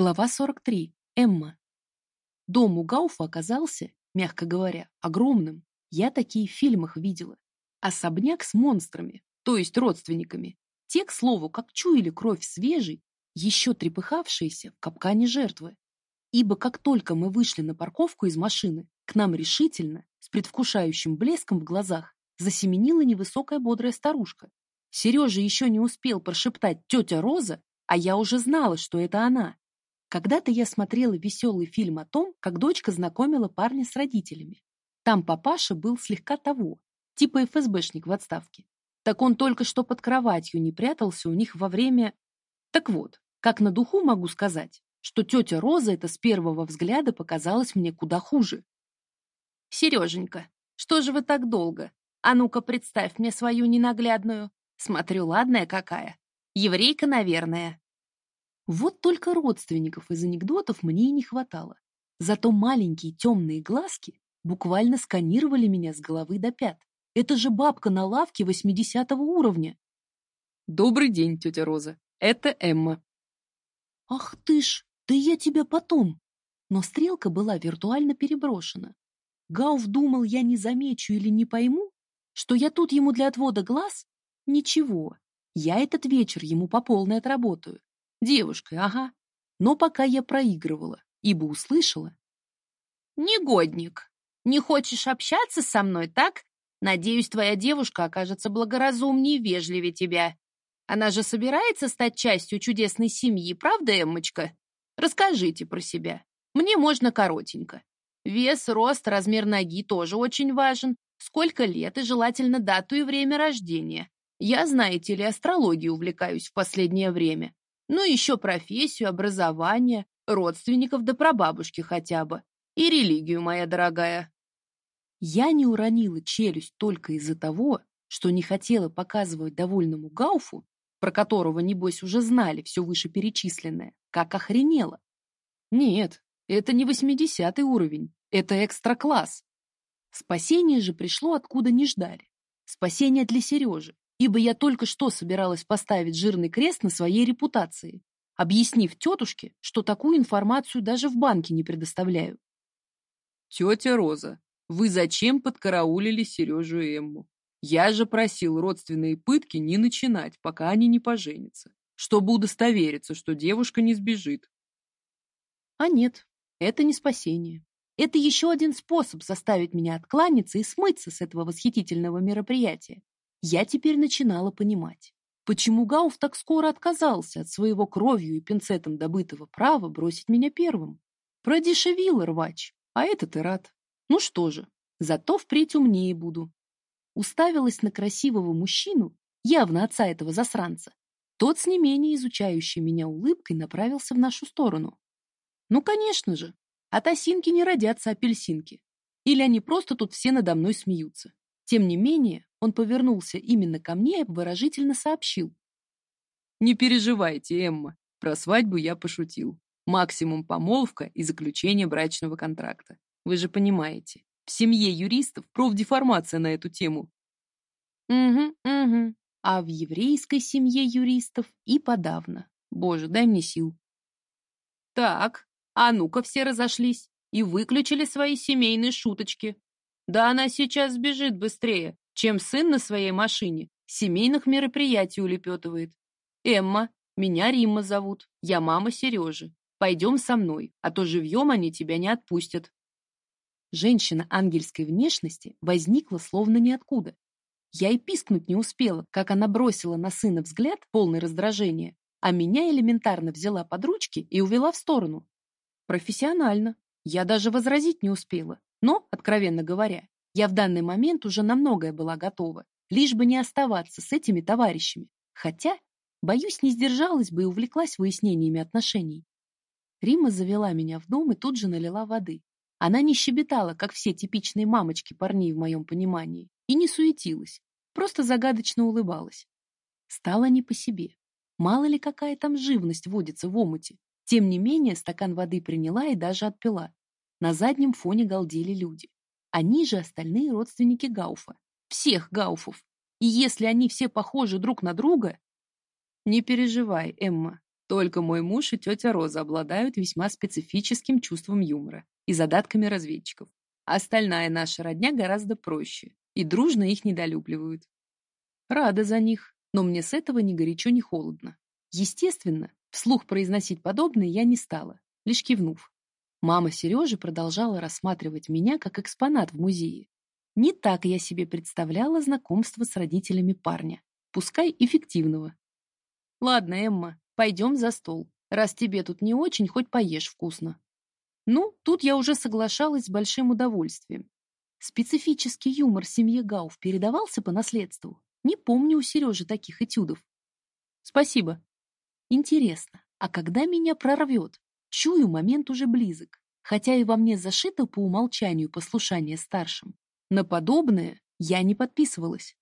Глава 43. Эмма. Дом у Гауфа оказался, мягко говоря, огромным. Я такие в фильмах видела. Особняк с монстрами, то есть родственниками. Те, к слову, как чуяли кровь свежей, еще трепыхавшиеся в капкане жертвы. Ибо как только мы вышли на парковку из машины, к нам решительно, с предвкушающим блеском в глазах, засеменила невысокая бодрая старушка. Сережа еще не успел прошептать «тетя Роза», а я уже знала, что это она. Когда-то я смотрела веселый фильм о том, как дочка знакомила парня с родителями. Там папаша был слегка того, типа ФСБшник в отставке. Так он только что под кроватью не прятался у них во время... Так вот, как на духу могу сказать, что тетя Роза это с первого взгляда показалась мне куда хуже. «Сереженька, что же вы так долго? А ну-ка, представь мне свою ненаглядную. Смотрю, ладная какая. Еврейка, наверное. Вот только родственников из анекдотов мне и не хватало. Зато маленькие темные глазки буквально сканировали меня с головы до пят. Это же бабка на лавке восьмидесятого уровня. Добрый день, тетя Роза. Это Эмма. Ах ты ж, да я тебя потом. Но стрелка была виртуально переброшена. Гауф думал, я не замечу или не пойму, что я тут ему для отвода глаз? Ничего, я этот вечер ему по полной отработаю. Девушкой, ага. Но пока я проигрывала, ибо услышала. Негодник, не хочешь общаться со мной, так? Надеюсь, твоя девушка окажется благоразумнее и вежливее тебя. Она же собирается стать частью чудесной семьи, правда, Эммочка? Расскажите про себя. Мне можно коротенько. Вес, рост, размер ноги тоже очень важен. Сколько лет и желательно дату и время рождения. Я, знаете ли, астрологией увлекаюсь в последнее время. Ну, еще профессию, образование, родственников да прабабушки хотя бы. И религию, моя дорогая. Я не уронила челюсть только из-за того, что не хотела показывать довольному Гауфу, про которого, небось, уже знали все вышеперечисленное, как охренела. Нет, это не восьмидесятый уровень, это экстра-класс. Спасение же пришло откуда не ждали. Спасение для Сережи, ибо я только что собиралась поставить жирный крест на своей репутации, объяснив тетушке, что такую информацию даже в банке не предоставляю. «Тетя Роза, вы зачем подкараулили Сережу и Эмму? Я же просил родственные пытки не начинать, пока они не поженятся, чтобы удостовериться, что девушка не сбежит». А нет, это не спасение. Это еще один способ заставить меня откланяться и смыться с этого восхитительного мероприятия. Я теперь начинала понимать, почему Гауф так скоро отказался от своего кровью и пинцетом добытого права бросить меня первым. Продешевил рвач, а этот и рад. Ну что же, зато впредь умнее буду. Уставилась на красивого мужчину, явно отца этого засранца. Тот с не менее изучающей меня улыбкой направился в нашу сторону. Ну, конечно же, от осинки не родятся апельсинки. Или они просто тут все надо мной смеются. Тем не менее, он повернулся именно ко мне и обворожительно сообщил. «Не переживайте, Эмма, про свадьбу я пошутил. Максимум помолвка и заключение брачного контракта. Вы же понимаете, в семье юристов профдеформация на эту тему». «Угу, угу. А в еврейской семье юристов и подавно. Боже, дай мне сил». «Так, а ну-ка все разошлись и выключили свои семейные шуточки. Да она сейчас сбежит быстрее, чем сын на своей машине семейных мероприятий улепетывает. Эмма, меня Римма зовут, я мама Сережи. Пойдем со мной, а то живьем они тебя не отпустят. Женщина ангельской внешности возникла словно ниоткуда. Я и пискнуть не успела, как она бросила на сына взгляд, полный раздражения, а меня элементарно взяла под ручки и увела в сторону. Профессионально. Я даже возразить не успела. Но, откровенно говоря, я в данный момент уже на многое была готова, лишь бы не оставаться с этими товарищами. Хотя, боюсь, не сдержалась бы и увлеклась выяснениями отношений. Рима завела меня в дом и тут же налила воды. Она не щебетала, как все типичные мамочки парней в моем понимании, и не суетилась, просто загадочно улыбалась. Стало не по себе. Мало ли какая там живность водится в омуте. Тем не менее, стакан воды приняла и даже отпила. На заднем фоне галдели люди. Они же остальные родственники Гауфа. Всех Гауфов. И если они все похожи друг на друга... Не переживай, Эмма. Только мой муж и тетя Роза обладают весьма специфическим чувством юмора и задатками разведчиков. Остальная наша родня гораздо проще, и дружно их недолюбливают. Рада за них, но мне с этого ни горячо, ни холодно. Естественно, вслух произносить подобное я не стала, лишь кивнув. Мама Сережи продолжала рассматривать меня как экспонат в музее. Не так я себе представляла знакомство с родителями парня, пускай эффективного. Ладно, Эмма, пойдем за стол. Раз тебе тут не очень, хоть поешь вкусно. Ну, тут я уже соглашалась с большим удовольствием. Специфический юмор семьи Гауф передавался по наследству. Не помню у Сережи таких этюдов. Спасибо. Интересно, а когда меня прорвет? Чую, момент уже близок. Хотя и во мне зашито по умолчанию послушание старшим. На подобное я не подписывалась.